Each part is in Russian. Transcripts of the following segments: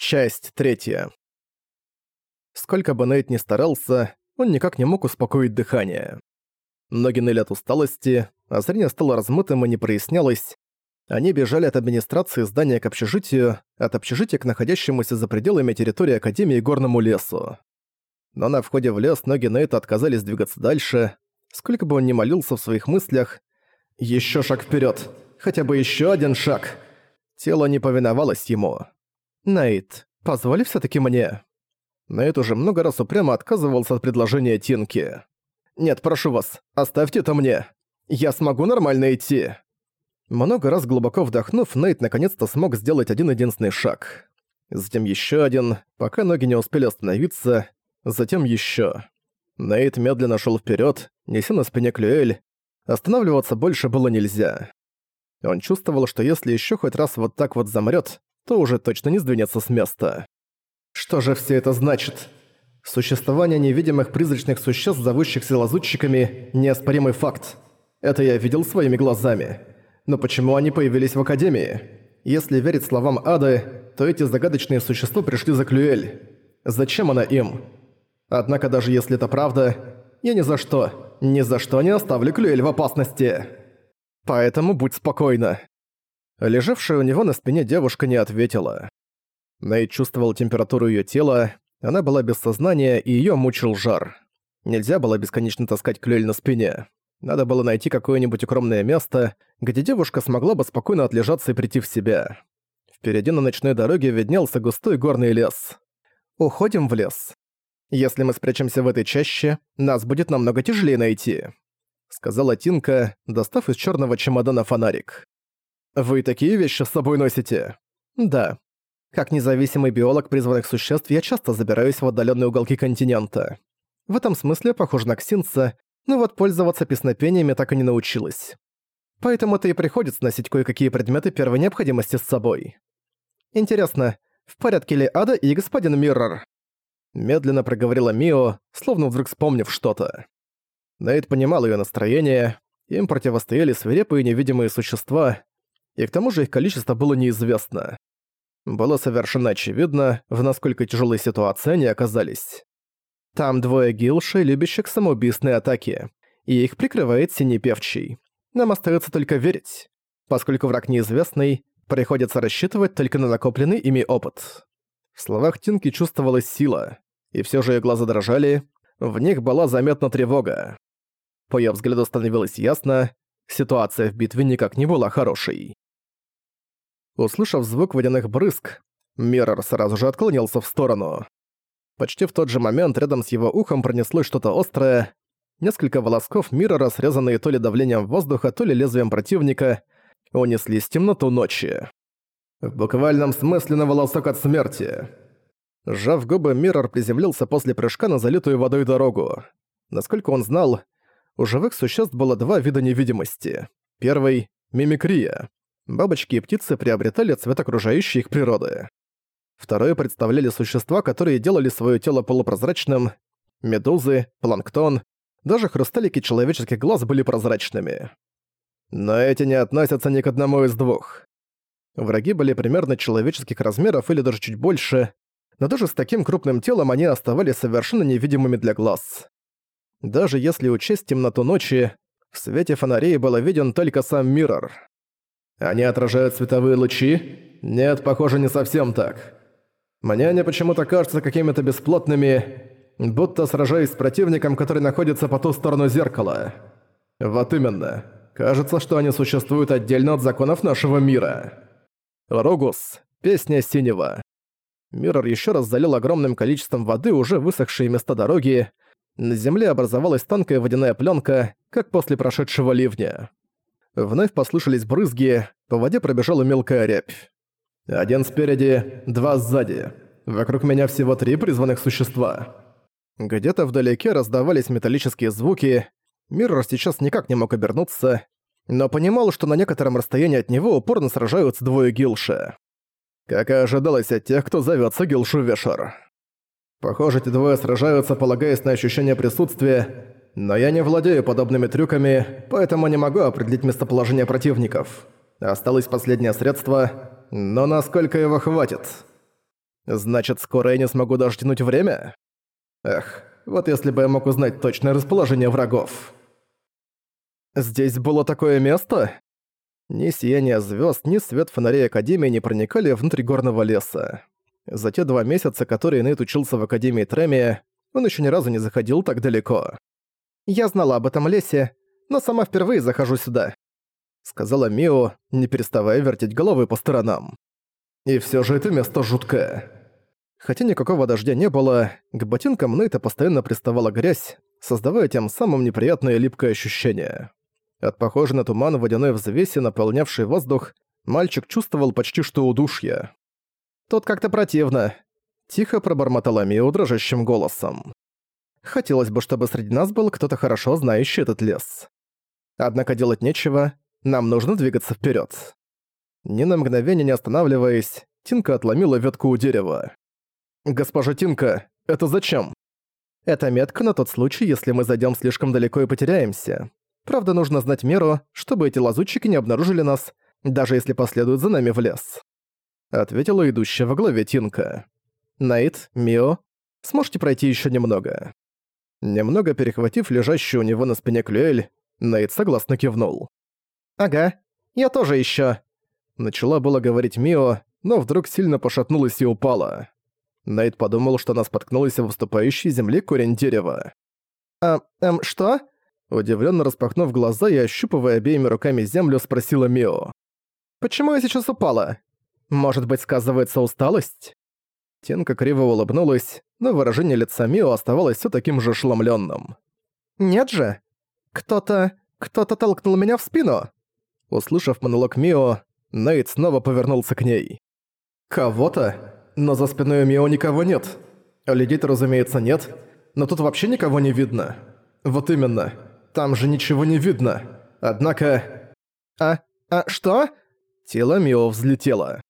Часть третья. Сколько бы Нейт ни старался, он никак не мог успокоить дыхание. Ноги ныли от усталости, а зрение стало размытым и не прояснялось. Они бежали от администрации здания к общежитию, от общежития к находящемуся за пределами территории Академии горному лесу. Но на входе в лес ноги Нейта отказались двигаться дальше. Сколько бы он ни молился в своих мыслях, «Ещё шаг вперёд! Хотя бы ещё один шаг!» Тело не повиновалось ему. «Нейт, позволь всё-таки мне». Нейт уже много раз упрямо отказывался от предложения Тинки. «Нет, прошу вас, оставьте это мне. Я смогу нормально идти». Много раз глубоко вдохнув, Нейт наконец-то смог сделать один-единственный шаг. Затем ещё один, пока ноги не успели остановиться, затем ещё. Нейт медленно шёл вперёд, неся на спине Клюэль. Останавливаться больше было нельзя. Он чувствовал, что если ещё хоть раз вот так вот замрёт, то уже точно не сдвинется с места. Что же все это значит? Существование невидимых призрачных существ, зовущихся лазутчиками – неоспоримый факт. Это я видел своими глазами. Но почему они появились в Академии? Если верить словам Ады, то эти загадочные существа пришли за Клюэль. Зачем она им? Однако даже если это правда, я ни за что, ни за что не оставлю Клюэль в опасности. Поэтому будь спокойна. Лежавшая у него на спине девушка не ответила. Нейт чувствовал температуру её тела, она была без сознания и её мучил жар. Нельзя было бесконечно таскать клюэль на спине. Надо было найти какое-нибудь укромное место, где девушка смогла бы спокойно отлежаться и прийти в себя. Впереди на ночной дороге виднелся густой горный лес. «Уходим в лес. Если мы спрячемся в этой чаще, нас будет намного тяжелее найти», — сказала Тинка, достав из чёрного чемодана фонарик. Вы такие вещи с собой носите? Да. Как независимый биолог призванных существ, я часто забираюсь в отдаленные уголки континента. В этом смысле похоже на Ксинца, но вот пользоваться песнопениями так и не научилась. Поэтому-то и приходится носить кое-какие предметы первой необходимости с собой. Интересно, в порядке ли Ада и господин Миррор? Медленно проговорила Мио, словно вдруг вспомнив что-то. Нейт понимал ее настроение, им противостояли свирепые невидимые существа, и к тому же их количество было неизвестно. Было совершенно очевидно, в насколько тяжелой ситуации они оказались. Там двое гилшей, любящих самоубийственные атаки, и их прикрывает Синий Певчий. Нам остается только верить. Поскольку враг неизвестный, приходится рассчитывать только на накопленный ими опыт. В словах Тинки чувствовалась сила, и все же ее глаза дрожали, в них была заметна тревога. По ее взгляду становилось ясно, ситуация в битве никак не была хорошей. Услышав звук водяных брызг, Миррор сразу же отклонился в сторону. Почти в тот же момент рядом с его ухом пронеслось что-то острое. Несколько волосков Миррора, срезанные то ли давлением воздуха, то ли лезвием противника, унеслись в темноту ночи. В буквальном смысле на волосок от смерти. Сжав губы, Миррор приземлился после прыжка на залитую водой дорогу. Насколько он знал, у живых существ было два вида невидимости. Первый — мимикрия бабочки и птицы приобретали цвет окружающей их природы. Второе представляли существа, которые делали свое тело полупрозрачным. Медузы, планктон, даже хрусталики человеческих глаз были прозрачными. Но эти не относятся ни к одному из двух. Враги были примерно человеческих размеров или даже чуть больше, но даже с таким крупным телом они оставались совершенно невидимыми для глаз. Даже если учесть темноту ночи, в свете фонарей был виден только сам Миррор. Они отражают световые лучи? Нет, похоже, не совсем так. Мне они почему-то кажутся какими-то бесплотными, будто сражаясь с противником, который находится по ту сторону зеркала. Вот именно. Кажется, что они существуют отдельно от законов нашего мира. Рогус. Песня синего. Миррор еще раз залил огромным количеством воды уже высохшие места дороги. На земле образовалась тонкая водяная пленка, как после прошедшего ливня. Вновь послышались брызги, по воде пробежала мелкая рябь. Один спереди, два сзади. Вокруг меня всего три призванных существа. Где-то вдалеке раздавались металлические звуки. Миррор сейчас никак не мог обернуться, но понимал, что на некотором расстоянии от него упорно сражаются двое гилши. Как и ожидалось от тех, кто зовётся Гилшу Вешер. Похоже, эти двое сражаются, полагаясь на ощущение присутствия, но я не владею подобными трюками, поэтому не могу определить местоположение противников. Осталось последнее средство, но насколько его хватит? Значит, скоро я не смогу даже тянуть время? Эх, вот если бы я мог узнать точное расположение врагов. Здесь было такое место? Ни сияние звезд, ни свет фонарей Академии не проникали внутрь горного леса. За те два месяца, которые Нейт учился в Академии Треми, он еще ни разу не заходил так далеко. «Я знала об этом лесе, но сама впервые захожу сюда», сказала Мио, не переставая вертеть головой по сторонам. «И все же это место жуткое». Хотя никакого дождя не было, к ботинкам Нейта постоянно приставала грязь, создавая тем самым неприятное липкое ощущение. От похожей на туман водяной взвеси, наполнявшей воздух, мальчик чувствовал почти что удушье. «Тут как-то противно», — тихо пробормотала Мио дрожащим голосом. «Хотелось бы, чтобы среди нас был кто-то хорошо знающий этот лес. Однако делать нечего, нам нужно двигаться вперед. Ни на мгновение не останавливаясь, Тинка отломила ветку у дерева. «Госпожа Тинка, это зачем?» «Это метка на тот случай, если мы зайдем слишком далеко и потеряемся. Правда, нужно знать меру, чтобы эти лазутчики не обнаружили нас, даже если последуют за нами в лес. Ответила идущая во главе Тинка. Найт, Мио, сможете пройти еще немного. Немного перехватив лежащую у него на спине Клюэль, Найт согласно кивнул. «Ага, я тоже еще. Начала было говорить Мио, но вдруг сильно пошатнулась и упала. Найт подумал, что она споткнулась в выступающей земле корень дерева. «А, эм, что?» Удивленно распахнув глаза и ощупывая обеими руками землю, спросила Мио. «Почему я сейчас упала? Может быть, сказывается усталость?» Тенка криво улыбнулась, но выражение лица Мио оставалось все таким же ошеломленным. «Нет же! Кто-то... кто-то толкнул меня в спину!» Услышав монолог Мио, Нейт снова повернулся к ней. «Кого-то? Но за спиной Мио никого нет. Людей-то, разумеется, нет, но тут вообще никого не видно. Вот именно. Там же ничего не видно. Однако... А... а что? Тело Мио взлетело.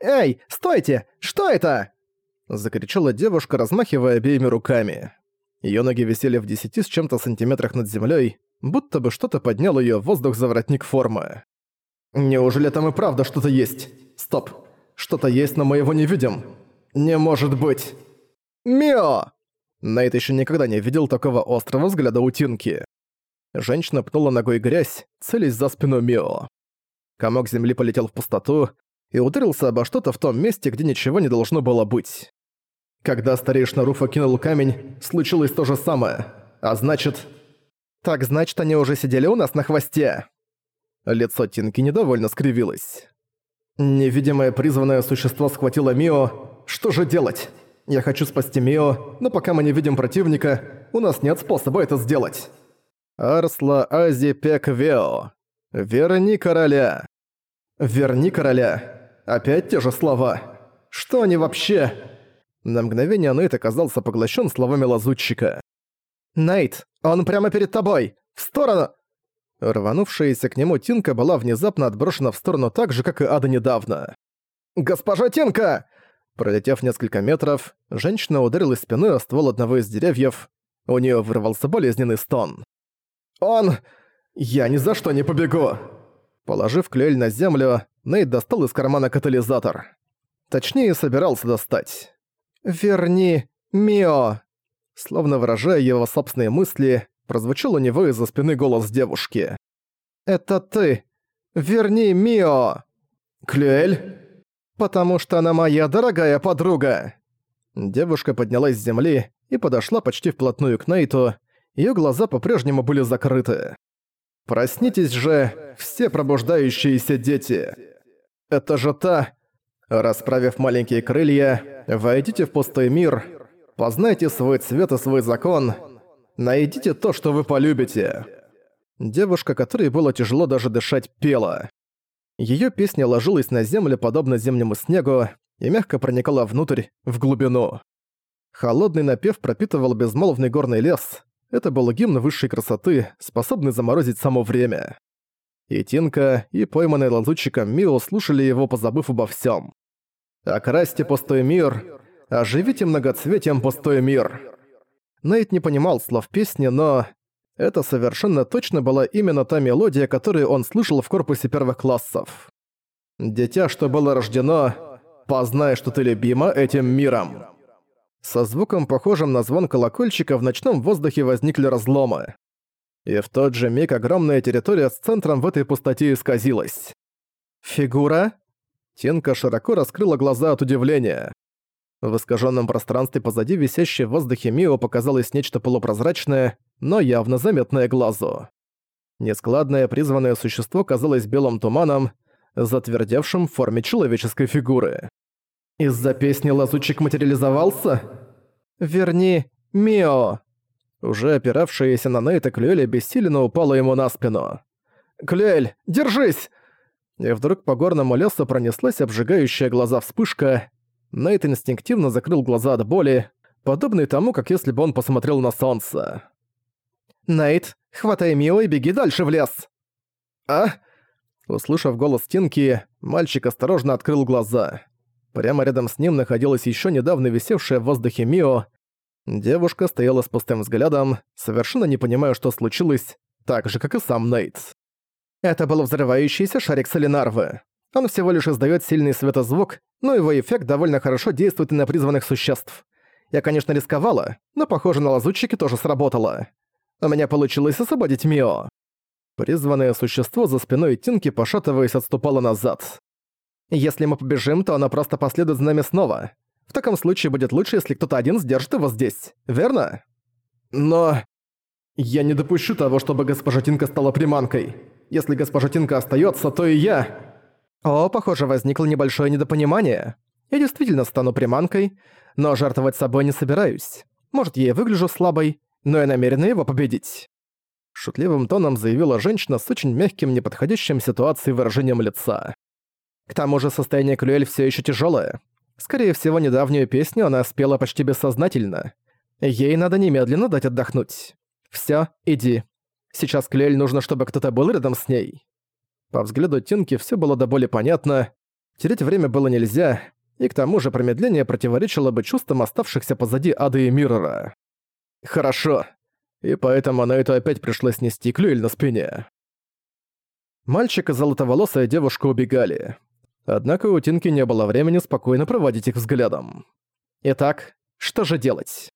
«Эй, стойте! Что это?» Закричала девушка, размахивая обеими руками. Её ноги висели в десяти с чем-то сантиметрах над землей, будто бы что-то подняло её в воздух за воротник формы. «Неужели там и правда что-то есть? Стоп! Что-то есть, но мы его не видим! Не может быть!» «Мио!» Найт ещё никогда не видел такого острого взгляда у Тинки. Женщина пнула ногой грязь, целясь за спину Мио. Комок земли полетел в пустоту и ударился обо что-то в том месте, где ничего не должно было быть. Когда старейшина Руфа кинул камень, случилось то же самое. А значит... Так значит, они уже сидели у нас на хвосте. Лицо Тинки недовольно скривилось. Невидимое призванное существо схватило Мио. Что же делать? Я хочу спасти Мио, но пока мы не видим противника, у нас нет способа это сделать. Арсла Ази Пек Вео. Верни короля. Верни короля. Опять те же слова. Что они вообще? На мгновение Нейт оказался поглощен словами лазутчика. «Нейт, он прямо перед тобой! В сторону!» Рванувшаяся к нему Тинка была внезапно отброшена в сторону так же, как и Ада недавно. «Госпожа Тинка!» Пролетев несколько метров, женщина ударилась спиной о ствол одного из деревьев. У нее вырвался болезненный стон. «Он... Я ни за что не побегу!» Положив клюэль на землю, Нейт достал из кармана катализатор. Точнее, собирался достать. «Верни, Мио!» Словно выражая его собственные мысли, прозвучал у него из-за спины голос девушки. «Это ты! Верни, Мио!» «Клюэль?» «Потому что она моя дорогая подруга!» Девушка поднялась с земли и подошла почти вплотную к Нейту, Её глаза по-прежнему были закрыты. «Проснитесь же, все пробуждающиеся дети! Это же та...» Расправив маленькие крылья, войдите в пустой мир, познайте свой цвет и свой закон, найдите то, что вы полюбите. Девушка, которой было тяжело даже дышать, пела. Её песня ложилась на землю, подобно зимнему снегу, и мягко проникала внутрь, в глубину. Холодный напев пропитывал безмолвный горный лес, это был гимн высшей красоты, способный заморозить само время. И Тинка, и пойманный лазутчиком Мио слушали его, позабыв обо всем. «Окрасьте пустой мир, оживите многоцветием пустой мир». Нейт не понимал слов песни, но... Это совершенно точно была именно та мелодия, которую он слышал в корпусе первых классов. Дитя, что было рождено, познай, что ты любима этим миром». Со звуком, похожим на звон колокольчика, в ночном воздухе возникли разломы. И в тот же миг огромная территория с центром в этой пустоте исказилась. «Фигура?» Тинка широко раскрыла глаза от удивления. В искаженном пространстве позади висящей в воздухе Мио показалось нечто полупрозрачное, но явно заметное глазу. Нескладное призванное существо казалось белым туманом, затвердевшим в форме человеческой фигуры. «Из-за песни лазучик материализовался?» «Верни, Мио!» Уже опиравшаяся на Нейта Клюэль обессиленно упала ему на спину. «Клюэль, держись!» И вдруг по горному лесу пронеслась обжигающая глаза вспышка. Нейт инстинктивно закрыл глаза от боли, подобный тому, как если бы он посмотрел на солнце. «Нейт, хватай Мио и беги дальше в лес!» «А?» Услышав голос Тинки, мальчик осторожно открыл глаза. Прямо рядом с ним находилась еще недавно висевшая в воздухе Мио. Девушка стояла с пустым взглядом, совершенно не понимая, что случилось, так же, как и сам Нейт. Это был взрывающийся шарик Солинарвы. Он всего лишь издает сильный светозвук, но его эффект довольно хорошо действует и на призванных существ. Я, конечно, рисковала, но, похоже, на лазутчике тоже сработало. У меня получилось освободить Мио. Призванное существо за спиной Тинки, пошатываясь, отступало назад. Если мы побежим, то она просто последует за нами снова. В таком случае будет лучше, если кто-то один сдержит его здесь, верно? Но... Я не допущу того, чтобы госпожа Тинка стала приманкой. Если госпожа Тинка остается, то и я... О, похоже, возникло небольшое недопонимание. Я действительно стану приманкой, но жертвовать собой не собираюсь. Может, я и выгляжу слабой, но я намерена его победить. Шутливым тоном заявила женщина с очень мягким, неподходящим ситуации выражением лица. К тому же состояние Клюэль все еще тяжелое. Скорее всего, недавнюю песню она спела почти бессознательно. Ей надо немедленно дать отдохнуть. Все, иди. Сейчас Клюэль нужно, чтобы кто-то был рядом с ней. По взгляду Тинки все было до боли понятно. Терять время было нельзя, и к тому же промедление противоречило бы чувствам оставшихся позади Ады и Миррора. «Хорошо», и поэтому на это опять пришлось нести клюэль на спине. Мальчик и золотоволосая девушка убегали. Однако у Тинки не было времени спокойно проводить их взглядом. Итак, что же делать?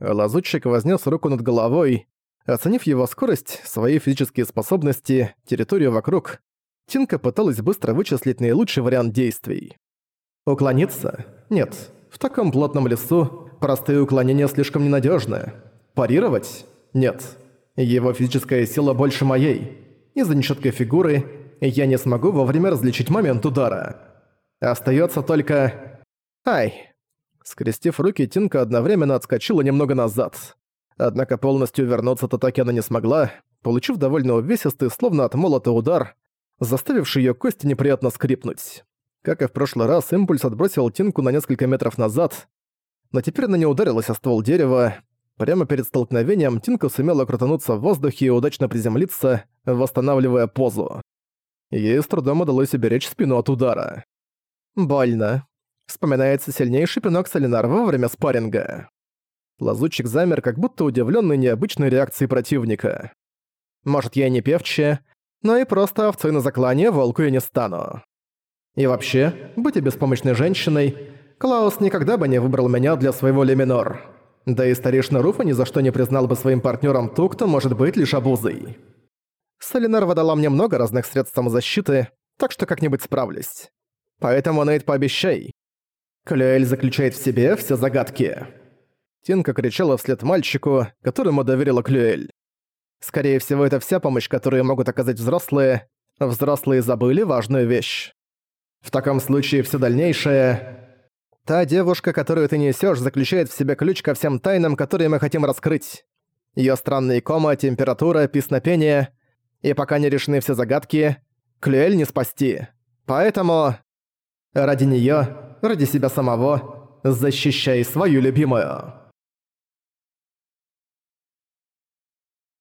Лазутчик вознес руку над головой. Оценив его скорость, свои физические способности, территорию вокруг, Тинка пыталась быстро вычислить наилучший вариант действий. Уклониться? Нет. В таком плотном лесу простые уклонения слишком ненадежны. Парировать? Нет. Его физическая сила больше моей. Из-за нечёткой фигуры я не смогу вовремя различить момент удара. Остаётся только... Ай! Скрестив руки, Тинка одновременно отскочила немного назад. Однако полностью вернуться от атаки она не смогла, получив довольно увесистый, словно от молота удар, заставивший её кости неприятно скрипнуть. Как и в прошлый раз, импульс отбросил Тинку на несколько метров назад, но теперь она не ударилась о ствол дерева, Прямо перед столкновением Тинка сумела крутануться в воздухе и удачно приземлиться, восстанавливая позу. Ей с трудом удалось уберечь спину от удара. Больно. Вспоминается сильнейший пинок Солинар во время спарринга. Лазутчик замер, как будто удивленный необычной реакцией противника. Может, я и не певчая, но и просто овцой на заклание волку я не стану. И вообще, быть беспомощной женщиной, Клаус никогда бы не выбрал меня для своего Леминор. Да и старейшина Руфа ни за что не признал бы своим партнером ту, кто может быть лишь обузой. Солинарва дала мне много разных средств самозащиты, так что как-нибудь справлюсь. Поэтому, Нейт, пообещай. Клюэль заключает в себе все загадки. Тинка кричала вслед мальчику, которому доверила Клюэль. Скорее всего, это вся помощь, которую могут оказать взрослые. Взрослые забыли важную вещь. В таком случае все дальнейшее... Та девушка, которую ты несешь, заключает в себе ключ ко всем тайнам, которые мы хотим раскрыть. Ее странные кома, температура, песнопение. И пока не решены все загадки, Клюэль не спасти. Поэтому... Ради нее, ради себя самого, защищай свою любимую.